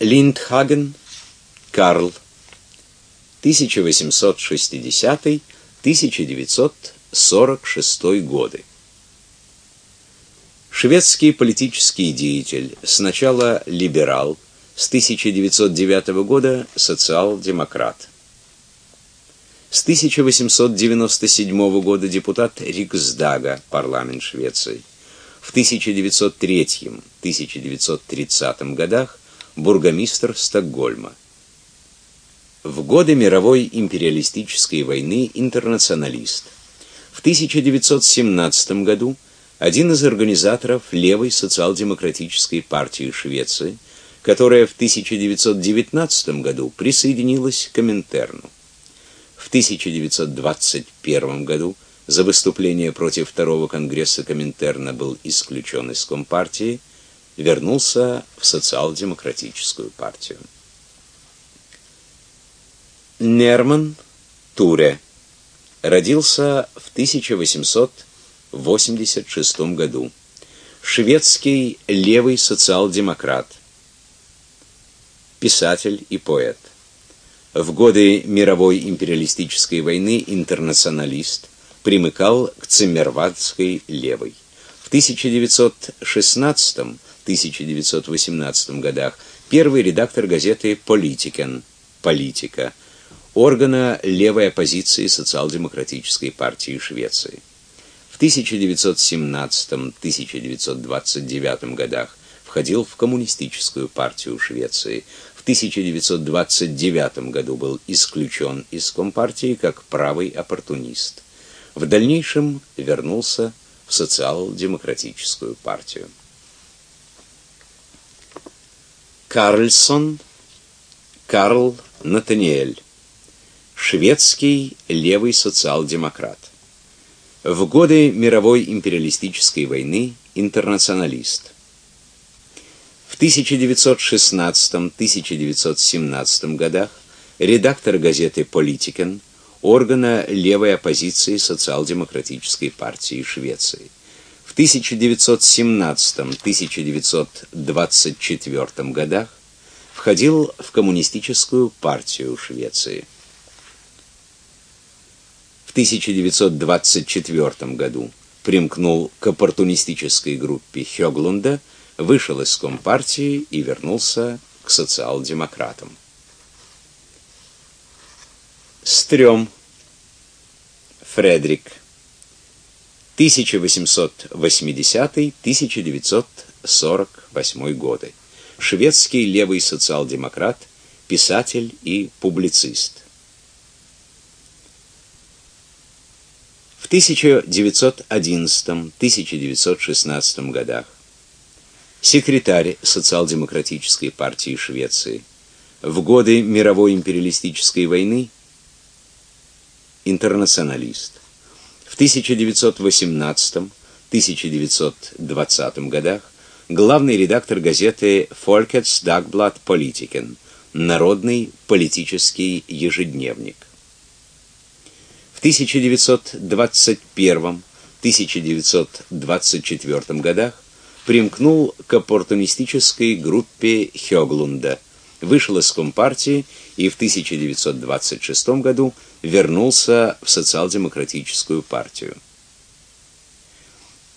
Линдхаген Карл 1860-1946 годы. Шведский политический деятель, сначала либерал, с 1909 года социал-демократ. С 1897 года депутат Риксдага, парламент Швеции. В 1903-1930 годах бургомистр Стокгольма. В годы мировой империалистической войны интернационалист. В 1917 году один из организаторов левой социал-демократической партии Швеции, которая в 1919 году присоединилась к Коминтерну. В 1921 году за выступление против второго конгресса Коминтерна был исключен из Компартии, вернулся в социал-демократическую партию. Нерман Туре родился в 1886 году. Шведский левый социал-демократ, писатель и поэт. В годы мировой империалистической войны интернационалист, примыкал к циммервальдской левой. В 1916-1918 годах первый редактор газеты Политикен, Политика, органа левой оппозиции социал-демократической партии Швеции. В 1917-1929 годах входил в коммунистическую партию Швеции. 1929 году был исключен из Компартии как правый оппортунист. В дальнейшем вернулся в социал-демократическую партию. Карлсон Карл Натаниэль шведский левый социал-демократ. В годы мировой империалистической войны интернационалист. 1916-1917 годах редактор газеты Политикен, органа левой оппозиции социал-демократической партии Швеции. В 1917-1924 годах входил в коммунистическую партию Швеции. В 1924 году примкнул к оппортунистической группе Хёглунда – вышел из Компартии и вернулся к социал-демократам. Стрём Фредерик 1880-1948 годы. Шведский левый социал-демократ, писатель и публицист. В 1911-1916 годах секретарь социал-демократической партии Швеции. В годы мировой империалистической войны интернационалист. В 1918-1920 годах главный редактор газеты Folkets Dagblad Politiken, народный политический ежедневник. В 1921-1924 годах примкнул к оппортунистической группе Хёглунда, вышел из Компартии и в 1926 году вернулся в социал-демократическую партию.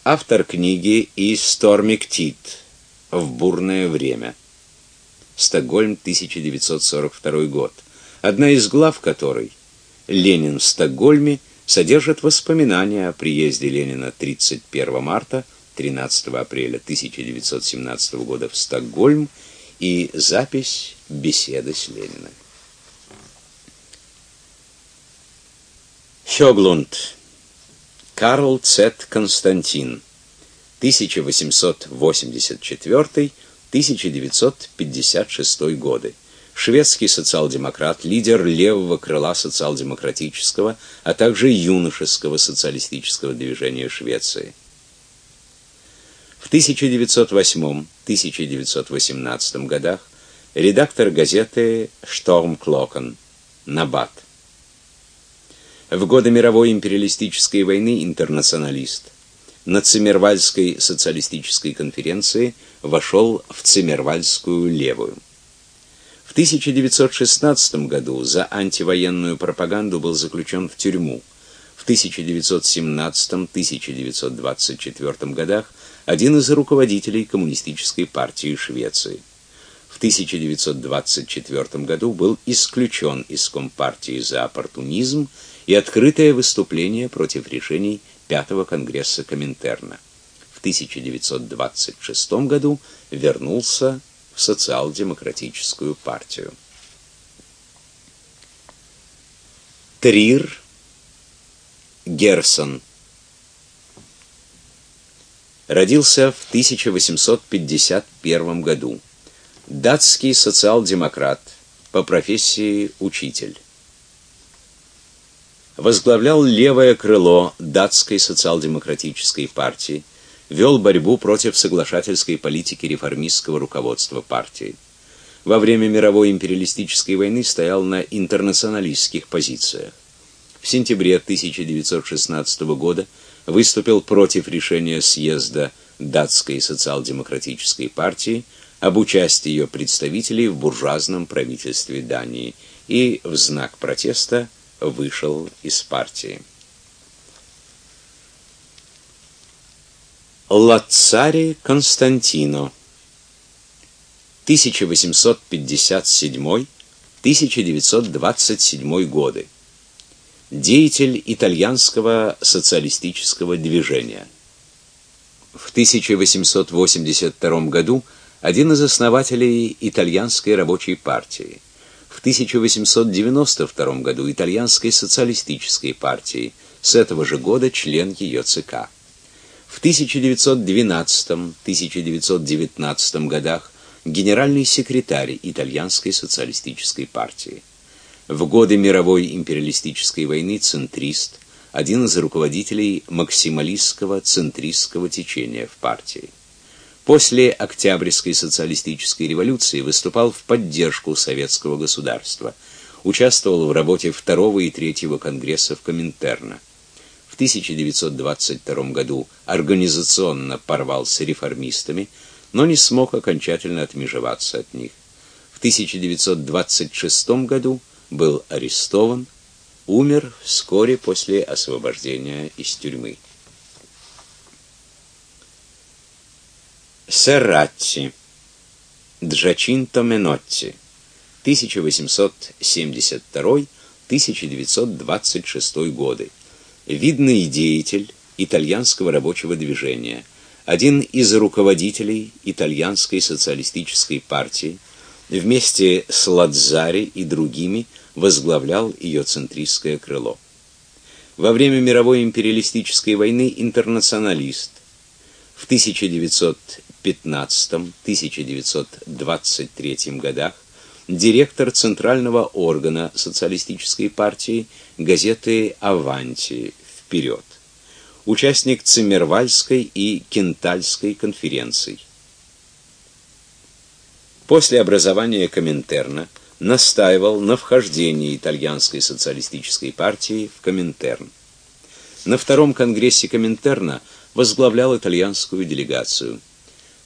Автор книги «Истормик Тит. В бурное время». Стокгольм, 1942 год. Одна из глав которой «Ленин в Стокгольме» содержит воспоминания о приезде Ленина 31 марта 13 апреля 1917 года в Стокгольм и запись беседы с Лениным. Хёглунд Карл Цет Константин 1884-1956 годы. Шведский социал-демократ, лидер левого крыла социал-демократического, а также юношеского социалистического движения Швеции. В 1908-1918 годах редактор газеты «Штормклокен» Набат. В годы мировой империалистической войны интернационалист. На Циммервальской социалистической конференции вошел в Циммервальскую левую. В 1916 году за антивоенную пропаганду был заключен в тюрьму. В 1917-1924 годах один из руководителей коммунистической партии Швеции. В 1924 году был исключен из Компартии за оппортунизм и открытое выступление против решений Пятого конгресса Коминтерна. В 1926 году вернулся в социал-демократическую партию. Трир Герсон родился в 1851 году. Датский социал-демократ, по профессии учитель. Возглавлял левое крыло датской социал-демократической партии, вел борьбу против соглашательской политики реформистского руководства партии. Во время мировой империалистической войны стоял на интернационалистских позициях. В сентябре 1916 года выступил против решения съезда датской социал-демократической партии об участии ее представителей в буржуазном правительстве Дании и в знак протеста вышел из партии. Лацари Константино 1857-1927 годы. Деятель итальянского социалистического движения. В 1882 году один из основателей итальянской рабочей партии. В 1892 году итальянской социалистической партии. С этого же года член ее ЦК. В 1912-1919 годах генеральный секретарь итальянской социалистической партии. В годы мировой империалистической войны центрист, один из руководителей максималистского центристского течения в партии. После Октябрьской социалистической революции выступал в поддержку советского государства, участвовал в работе второго и третьего конгрессов Коминтерна. В 1922 году организационно порвал с реформистами, но не смог окончательно отмежеваться от них. В 1926 году был арестован, умер вскоре после освобождения из тюрьмы. Серратти Джачинто Менотти. 1872-1926 годы. Видный деятель итальянского рабочего движения, один из руководителей итальянской социалистической партии, вместе с Ладзари и другими возглавлял ее центристское крыло. Во время мировой империалистической войны интернационалист. В 1915-1923 годах директор центрального органа социалистической партии газеты «Аванти» «Вперед», участник Циммервальской и Кентальской конференций. После образования Коминтерна настаивал на вхождении итальянской социалистической партии в Коминтерн. На втором конгрессе Коминтерна возглавлял итальянскую делегацию –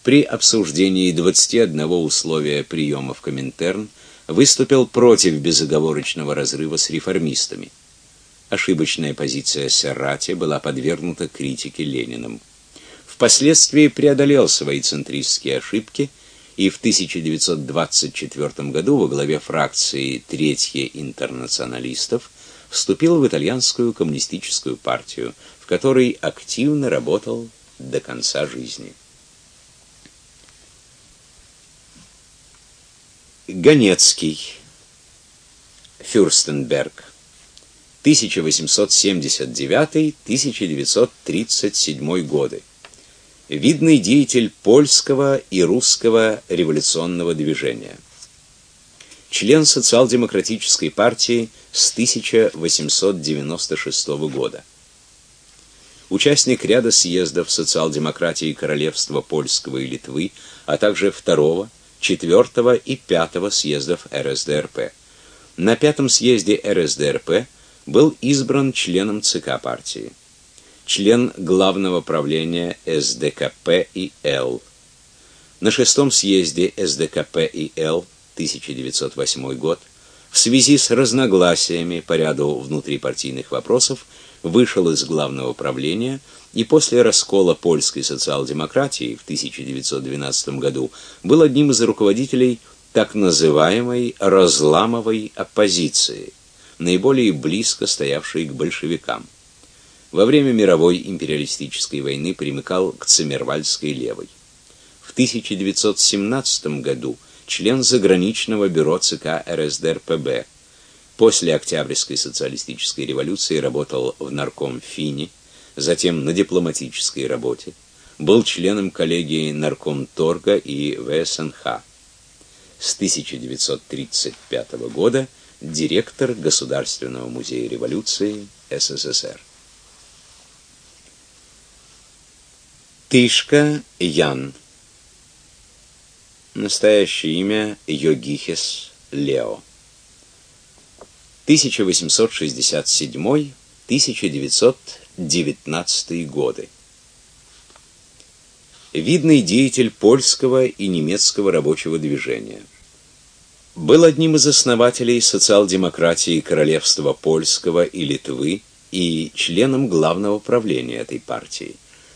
при обсуждении 21 условия приема в Коминтерн выступил против безоговорочного разрыва с реформистами. Ошибочная позиция Серрати была подвергнута критике Лениным. Впоследствии преодолел свои центристские ошибки и в 1924 году во главе фракции Третье интернационалистов вступил в итальянскую коммунистическую партию, в которой активно работал до конца жизни. Ганецкий. Фюрстенберг. 1879-1937 годы. Видный деятель польского и русского революционного движения. Член социал-демократической партии с 1896 года. Участник ряда съездов социал-демократии Королевства Польского и Литвы, а также второго 4 и 5 съездов РСДРП. На пятом съезде РСДРП был избран членом ЦК партии. Член главного правления СДКП и Л. На шестом съезде СДКП и Л 1908 год, в связи с разногласиями по ряду внутрипартийных вопросов вышел из главного правления и после раскола польской социал-демократии в 1912 году был одним из руководителей так называемой разламовой оппозиции, наиболее близко стоявшей к большевикам. Во время мировой империалистической войны примыкал к Цемервальдской левой. В 1917 году член заграничного бюро ЦК РСДРПб. После Октябрьской социалистической революции работал в наркомфине, затем на дипломатической работе, был членом коллегии Наркомторга и ВСНХ. С 1935 года директор Государственного музея революции СССР. Тышка Ян. Настоящее имя Йогихес Лео. 1867-1919 годы. Видный деятель польского и немецкого рабочего движения. Был одним из основателей социал-демократии Королевства Польского и Литвы и членом главного правления этой партии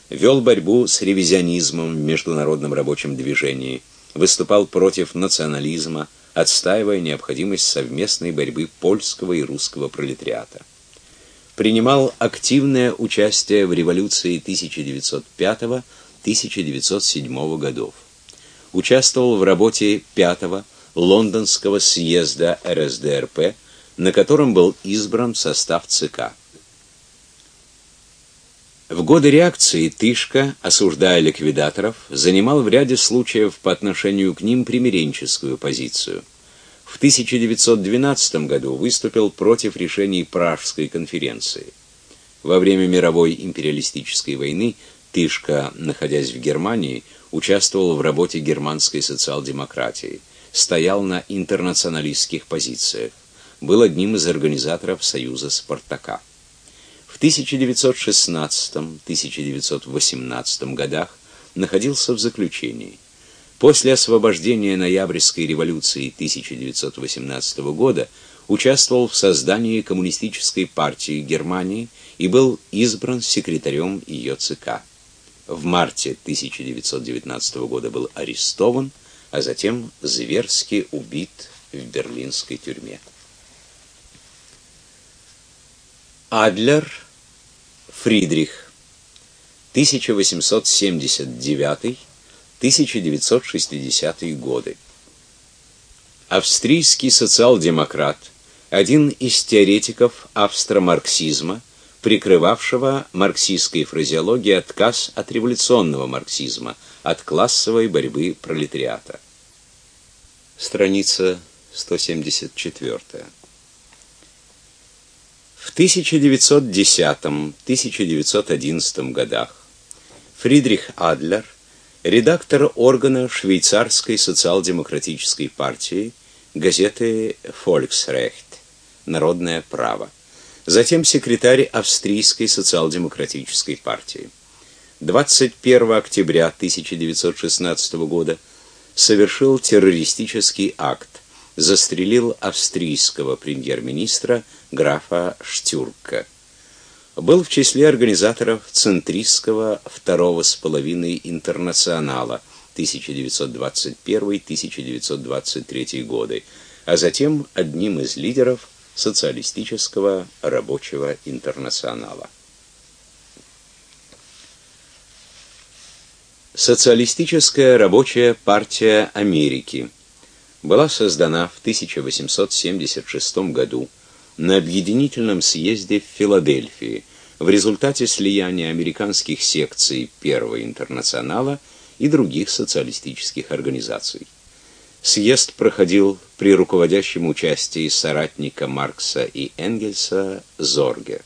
вел борьбу с ревизионизмом в международном рабочем движении, выступал против национализма, отстаивая необходимость совместной борьбы польского и русского пролетариата. Принимал активное участие в революции 1905-1907 годов. Участвовал в работе 5-го лондонского съезда РСДРП, на котором был избран состав ЦК. В годы реакции Тышка, осуждая ликвидаторов, занимал в ряде случаев по отношению к ним примиренческую позицию. В 1912 году выступил против решений Пражской конференции. Во время мировой империалистической войны Тышка, находясь в Германии, участвовал в работе германской социал-демократии, стоял на интернационалистских позициях, был одним из организаторов Союза Спартака. В 1916-1918 годах находился в заключении. После освобождения ноябрьской революции 1918 года участвовал в создании коммунистической партии Германии и был избран секретарем ее ЦК. В марте 1919 года был арестован, а затем зверски убит в берлинской тюрьме. Адлер Фридрих 1879-1960 годы. Австрийский социал-демократ, один из теоретиков австромарксизма, прикрывавшего марксистской фразеологией отказ от революционного марксизма, от классовой борьбы пролетариата. Страница 174. В 1910-1911 годах Фридрих Адлер, редактор органа швейцарской социал-демократической партии, газеты Volksrecht, Народное право. Затем секретарь австрийской социал-демократической партии. 21 октября 1916 года совершил террористический акт, застрелил австрийского премьер-министра графа Штюрка. Был в числе организаторов центристского второго с половиной интернационала 1921-1923 годы, а затем одним из лидеров социалистического рабочего интернационала. Социалистическая рабочая партия Америки была создана в 1876 году на объединительном съезде в Филадельфии в результате слияния американских секций Первого интернационала и других социалистических организаций. Съезд проходил при руководящем участии соратника Маркса и Энгельса Зорге.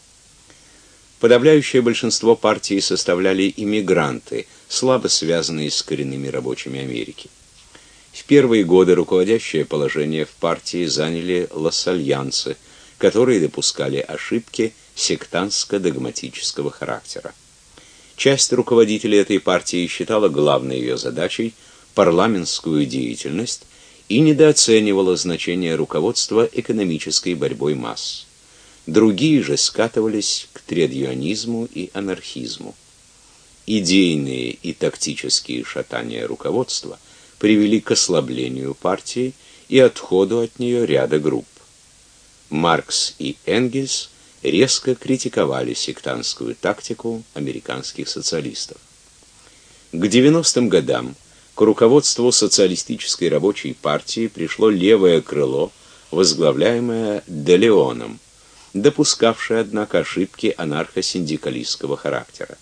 Подавляющее большинство партии составляли иммигранты, слабо связанные с коренными рабочими Америки. В первые годы руководящее положение в партии заняли лассальянцы, которые допускали ошибки сектантско-догматического характера. Часть руководителей этой партии считала главной ее задачей парламентскую деятельность и недооценивала значение руководства экономической борьбой масс. Другие же скатывались к тредюанизму и анархизму. Идейные и тактические шатания руководства привели к ослаблению партии и отходу от нее ряда групп. Маркс и Энгельс резко критиковали сектантскую тактику американских социалистов. К 90-м годам к руководству социалистической рабочей партии пришло левое крыло, возглавляемое Делеоном, допускавшее, однако, ошибки анархосиндикалистского характера.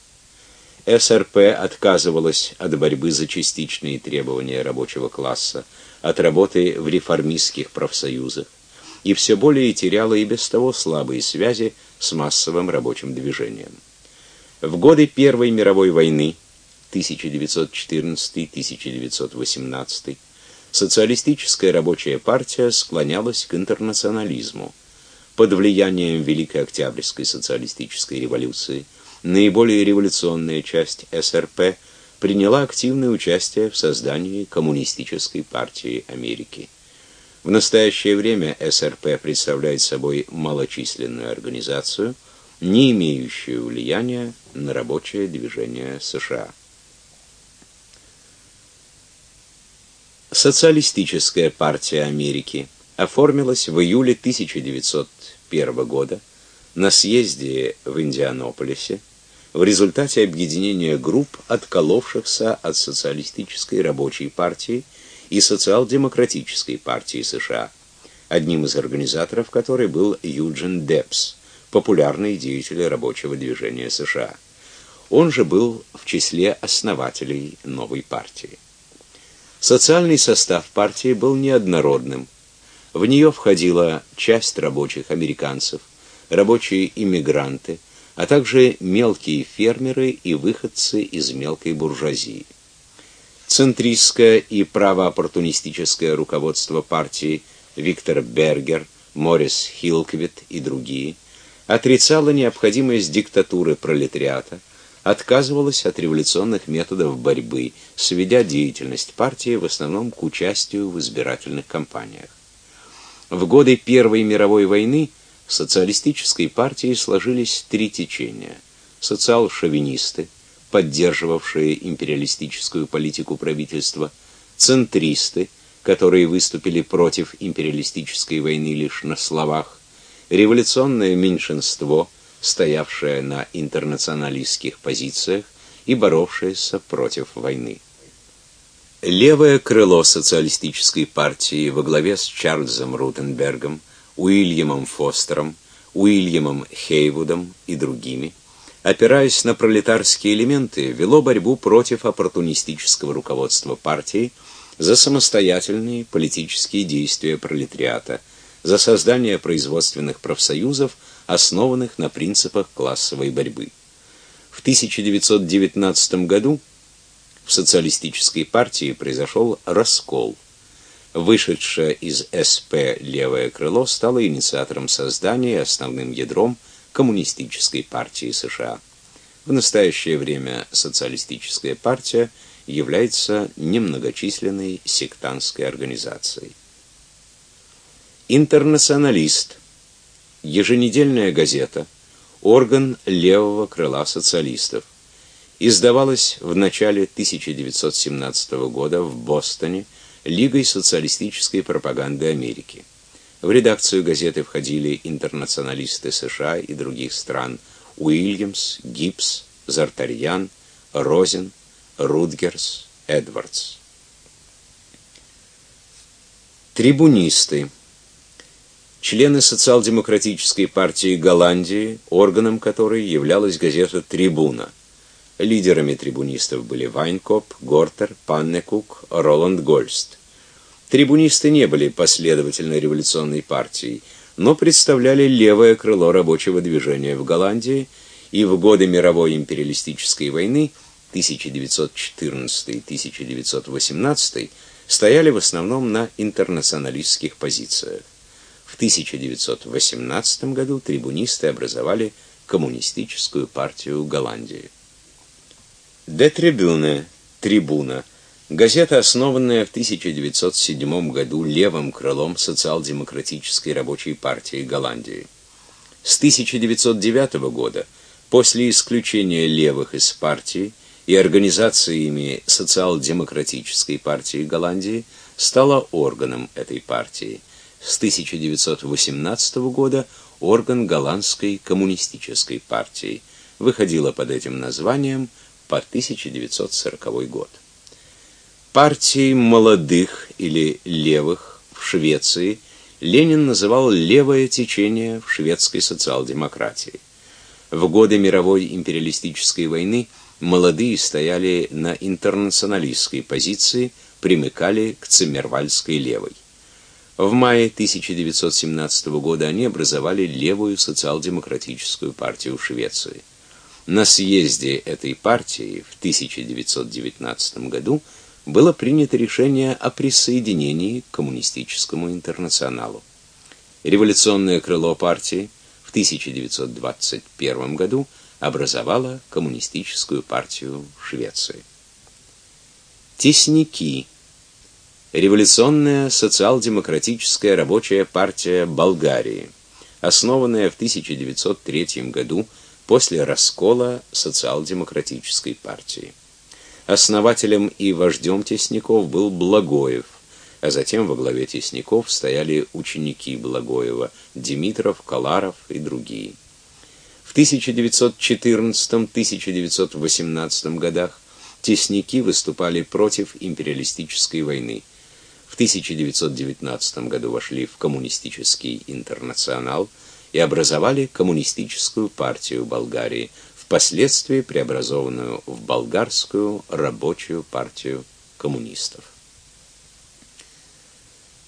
СРП отказывалась от борьбы за частичные требования рабочего класса, от работы в реформистских профсоюзах, и все более теряла и без того слабые связи с массовым рабочим движением. В годы Первой мировой войны 1914-1918 социалистическая рабочая партия склонялась к интернационализму. Под влиянием Великой Октябрьской социалистической революции наиболее революционная часть СРП приняла активное участие в создании коммунистической партии Америки. В настоящее время СРП представляет собой малочисленную организацию, не имеющую влияния на рабочее движение США. Социалистическая партия Америки оформилась в июле 1901 года на съезде в Индианаполисе в результате объединения групп, отколовшихся от социалистической рабочей партии и социал-демократической партии США, одним из организаторов которой был Юджин Депс, популярный деятель рабочего движения США. Он же был в числе основателей новой партии. Социальный состав партии был неоднородным. В нее входила часть рабочих американцев, рабочие иммигранты, а также мелкие фермеры и выходцы из мелкой буржуазии. Центристское и правооппортунистическое руководство партии Виктор Бергер, Морис Хилквит и другие отрицало необходимость диктатуры пролетариата, отказывалась от революционных методов борьбы, сведя деятельность партии в основном к участию в избирательных кампаниях. В годы Первой мировой войны в социалистической партии сложились три течения: социал-шовинисты, поддерживавшие империалистическую политику правительства, центристы, которые выступили против империалистической войны лишь на словах, революционное меньшинство – стоявшая на интернационалистских позициях и боровшаяся против войны. Левое крыло социалистической партии во главе с Чарльзом Рутенбергом, Уильямом Фостером, Уильямом Хейвудом и другими, опираясь на пролетарские элементы, вело борьбу против оппортунистического руководства партии за самостоятельные политические действия пролетариата, за создание производственных профсоюзов основанных на принципах классовой борьбы. В 1919 году в социалистической партии произошел раскол. Вышедшее из СП левое крыло стало инициатором создания основным ядром коммунистической партии США. В настоящее время социалистическая партия является немногочисленной сектантской организацией. Интернационалист еженедельная газета, орган левого крыла социалистов. Издавалась в начале 1917 года в Бостоне Лигой социалистической пропаганды Америки. В редакцию газеты входили интернационалисты США и других стран: Уильямс, Гибс, Зартарьян, Розен, Рудгерс, Эдвардс. Трибунисты члены социал-демократической партии Голландии, органом которой являлась газета Трибуна. Лидерами трибунистов были Вайнкоп, Гортер, Паннекук, Роланд Гольст. Трибунисты не были последовательной революционной партией, но представляли левое крыло рабочего движения в Голландии и в годы мировой империалистической войны 1914-1918 стояли в основном на интернационалистских позициях. В 1918 году трибунисты образовали коммунистическую партию Голландии. Де трибуне, трибуна, Газета, основанная в 1907 году левым крылом социал-демократической рабочей партии Голландии. С 1909 года, после исключения левых из партии и организации ими социал-демократической партии Голландии, стала органом этой партии. С 1918 года орган голландской коммунистической партии. Выходила под этим названием по 1940 год. Партией молодых или левых в Швеции Ленин называл левое течение в шведской социал-демократии. В годы мировой империалистической войны молодые стояли на интернационалистской позиции, примыкали к циммервальской левой. В мае 1917 года они образовали левую социал-демократическую партию в Швеции. На съезде этой партии в 1919 году было принято решение о присоединении к коммунистическому интернационалу. Революционное крыло партии в 1921 году образовало коммунистическую партию Швеции. Тесники. Революционная социал-демократическая рабочая партия Болгарии, основанная в 1903 году после раскола социал-демократической партии. Основателем и вождем Тесняков был Благоев, а затем во главе Тесняков стояли ученики Благоева Димитров, Коларов и другие. В 1914-1918 годах Тесняки выступали против империалистической войны. В 1919 году вошли в коммунистический интернационал и образовали коммунистическую партию Болгарии, впоследствии преобразованную в болгарскую рабочую партию коммунистов.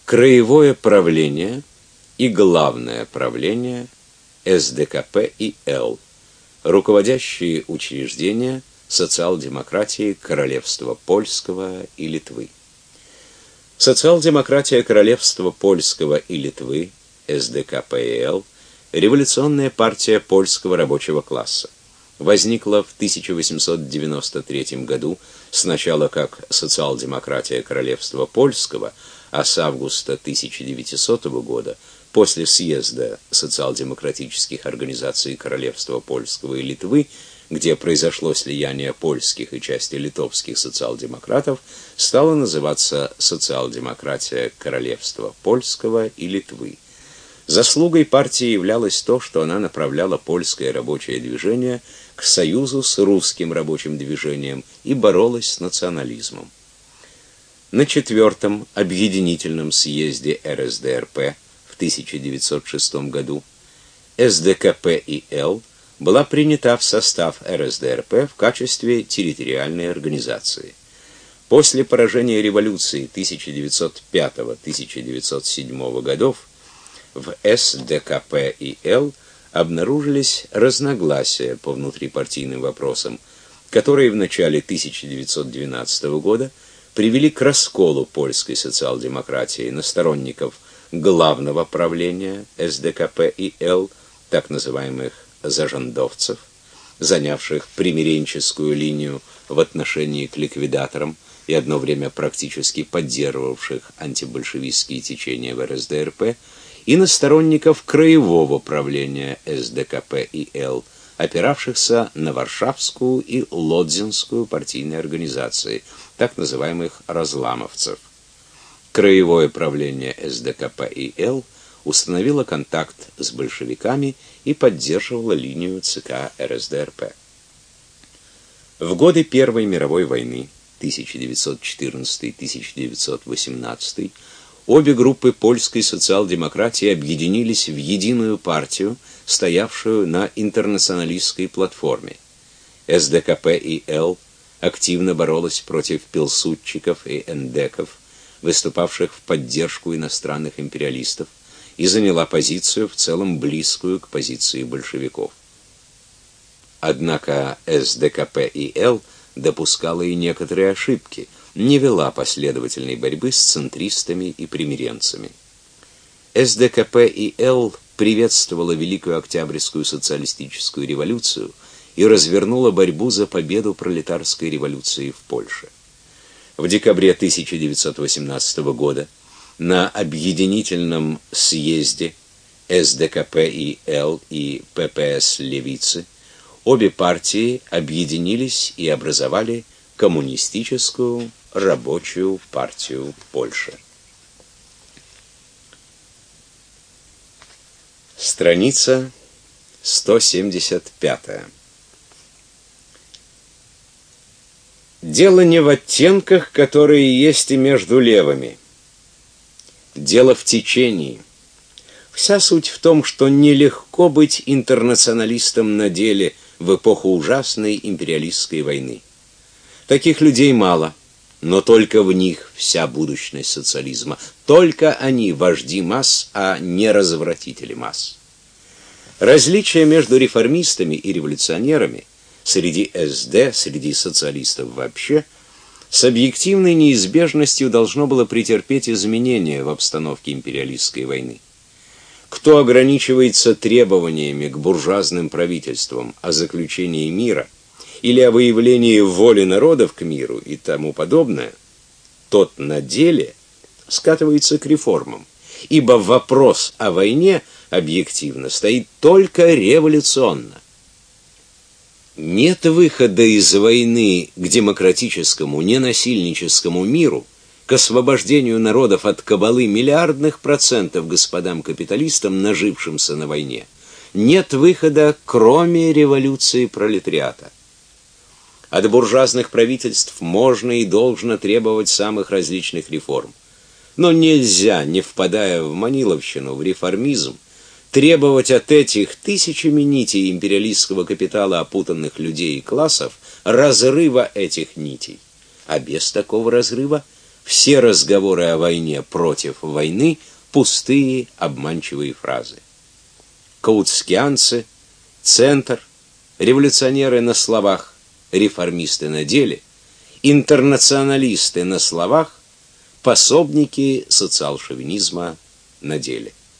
Краевое правление и главное правление СДКП и Л. Руководящие учреждения социал-демократии Королевства Польского и Литвы. Социал-демократия Королевства Польского и Литвы СДКП-Л революционная партия польского рабочего класса возникла в 1893 году сначала как социал-демократия Королевства Польского, а с августа 1900 года после съезда социал-демократических организаций Королевства Польского и Литвы, где произошло слияние польских и части литовских социал-демократов, стала называться социал-демократия Королевства Польского и Литвы. Заслугой партии являлось то, что она направляла польское рабочее движение союзу с русским рабочим движением и боролась с национализмом. На четвертом объединительном съезде РСДРП в 1906 году СДКП и Л была принята в состав РСДРП в качестве территориальной организации. После поражения революции 1905-1907 годов в СДКП и Л обнаружились разногласия по внутрипартийным вопросам, которые в начале 1912 года привели к расколу польской социал-демократии на сторонников главного правления СДКП и Л, так называемых зажандовцев, занявших примиренческую линию в отношении к ликвидаторам и одно время практически поддерживавших антибольшевистские течения в РСДРП, и на сторонников краевого правления СДКП и Л, опиравшихся на Варшавскую и Лодзинскую партийные организации, так называемых разламовцев. Краевое правление СДКП и Л установило контакт с большевиками и поддерживало линию ЦК РСДРП. В годы Первой мировой войны 1914-1918 Обе группы польской социал-демократии объединились в единую партию, стоявшую на интернационалистской платформе. СДКП и Л активно боролась против пилсудчиков и эндеков, выступавших в поддержку иностранных империалистов, и заняла позицию в целом близкую к позиции большевиков. Однако СДКП и Л допускала и некоторые ошибки – не вела последовательной борьбы с центристами и примиренцами. СДКП и Л приветствовала Великую Октябрьскую социалистическую революцию и развернула борьбу за победу пролетарской революции в Польше. в декабре 1918 года на объединительном съезде СДКП и Л и ППС Левицы обе партии объединились и образовали коммунистическую рабочую партию Польши. Страница 175. Дело не в оттенках, которые есть и между левыми. Дело в течении. Вся суть в том, что нелегко быть интернационалистом на деле в эпоху ужасной империалистской войны. Таких людей мало, но только в них вся будущность социализма. Только они вожди масс, а не развратители масс. Различие между реформистами и революционерами среди СД, среди социалистов вообще, с объективной неизбежностью должно было претерпеть изменения в обстановке империалистской войны. Кто ограничивается требованиями к буржуазным правительствам о заключении мира или о выявлении воли народов к миру и тому подобное, тот на деле скатывается к реформам, ибо вопрос о войне объективно стоит только революционно. Нет выхода из войны к демократическому, ненасильническому миру к освобождению народов от кабалы миллиардных процентов господам-капиталистам, нажившимся на войне, нет выхода, кроме революции пролетариата. От буржуазных правительств можно и должно требовать самых различных реформ. Но нельзя, не впадая в маниловщину, в реформизм, требовать от этих тысячами нитей империалистского капитала опутанных людей и классов разрыва этих нитей. А без такого разрыва все разговоры о войне против войны пустые, обманчивые фразы. Каутскианцы, центр, революционеры на словах, реформисты на деле, интернационалисты на словах, пособники социал-шовинизма на деле.